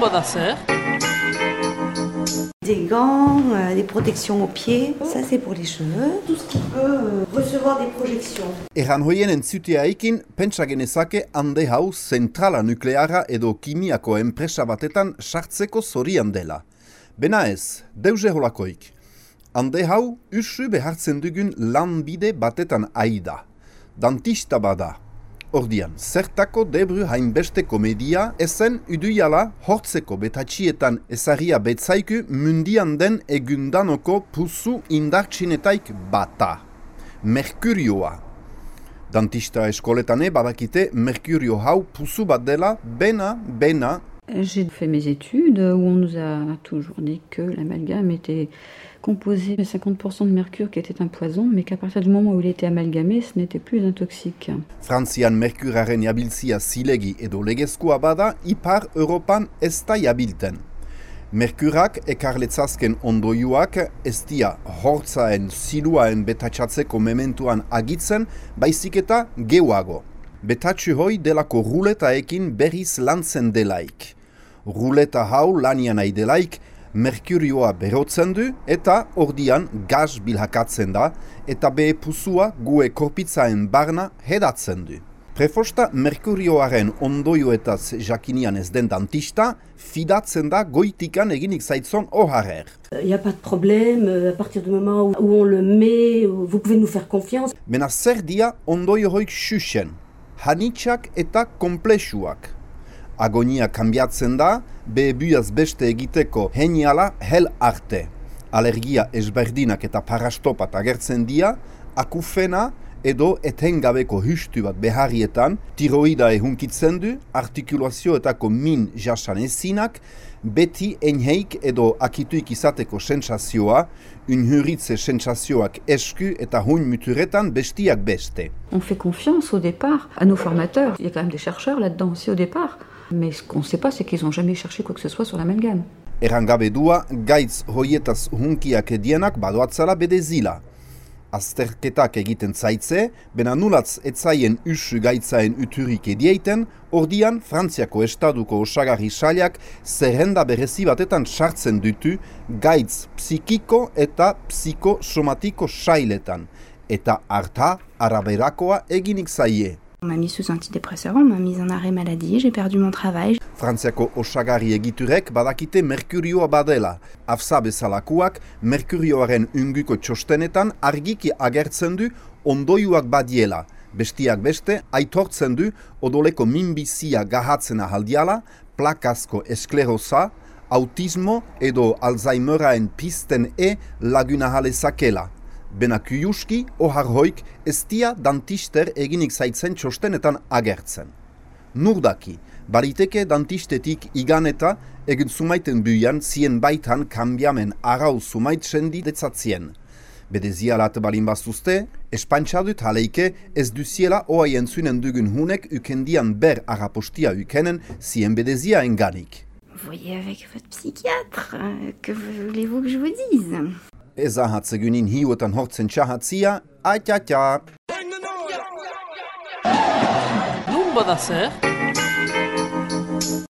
Bada zer? Des gants, euh, des protections aux pieds, ça c'est pour les cheveux. Tout ce qui peut euh, recevoir des projections. Erran hoien entzuteaikin, pentsa genezake hande hau zentrala nukleara edo kimiako enpresa batetan sartzeko zorian dela. Bena ez, deuze holakoik. Hande hau, usu behartzen dugun lanbide batetan aida. Dantista bada. Ordian, zertako debru hainbeste komedia ezen uduiala hortzeko betatxietan ezaria betzaiku mundian den egundanoko puzu indartsinetaik bata. Merkurioa. Dantista eskoletane badakite Merkurio hau puzu bat dela bena, bena, J'ai fait mes études où on nous a toujours dit que l'amalgame était composé de 50% de mercure qui était un poison, mais qu'à partir du moment où il était amalgamé, ce n'était plus un toxique. Frantzian merkuraren jabiltzia zilegi edo legezkoa bada, ipar Europan ez da jabilten. Merkurak ekarletzazken ondoiuak ez dia hortzaen ziluaen betatxatzeko mementuan agitzen, baizik eta gehuago. Betatxu hoi delako ruletaekin berriz lantzen delaik. Ruleta hau lanian nahi delaik, merkurioa berotzen du eta ordian gaz bilhakatzen da eta behe puzua gue korpitzaen barna hedatzen du. Prefosta merkurioaren ondoioetaz jakinian ez den dantista, fidatzen da goitikan eginik zaitzon oharer. Il n'y a pas de problème, euh, à partir du moment où, on le met, vous pouvez nous faire confiance. Mena zer dia ondoio hoik xuxen, hanitxak eta komplexuak. Agonia kanbiatzen da, behebuaz beste egiteko heniala hel arte. Alergia ezberdinak eta parastopat agertzen dia, akufena edo etengabeko hustu bat beharrietan, tiroida ehunkitzen du, artikulazioetako min jasan ezinak, beti enheik edo akituik izateko sensazioa, unhuritze sensazioak esku eta hun muturetan bestiak beste. On fait confiance au départ à nos formateurs. Il y a quand même des chercheurs là-dedans aussi au départ. Mais ce qu'on sait pas, c'est qu'ils n'ont jamais cherché quoi que ce soit sur l'amalgame. Errangabe dua, gaitz hoietaz hunkiak edienak badoatzala bede zila. Azterketak egiten zaitze, bena nulatz etzaien usu gaitzaen uturik edieiten, ordian Frantziako estaduko osagarri sailak zerrenda berezi batetan sartzen dutu gaitz psikiko eta psikosomatiko sailetan, eta harta araberakoa eginik zaie. On m'a mis sous antidépresseur, on m'a mis en arrêt maladie, j'ai perdu mon travail. Frantziako osagarri egiturek badakite merkurioa badela. Afza bezalakuak merkurioaren unguko txostenetan argiki agertzen du ondoiuak badiela. Bestiak beste, aitortzen du odoleko minbizia gahatzen ahaldiala, plakazko esklerosa, autismo edo Alzheimeraen pisten e laguna halezakela. Benakujuski, ohar hoik, ez dia dantister eginik zaitzen txostenetan agertzen. Nurdaki, bariteke dantistetik igan eta egin sumaiten buian zien baitan kambiamen arau sumait sendi detzatzien. Bede zialat balin bazuzte, espantxadut haleike ez duziela oa jentzunen dugun hunek ukendian ber arapostia ukenen zien bede zia enganik. Voyez avec votre psychiatre, que voulez-vous que je vous dise Ez ahatzegunin hiuetan hortzen txahatzia, aitata! Nun bada zer?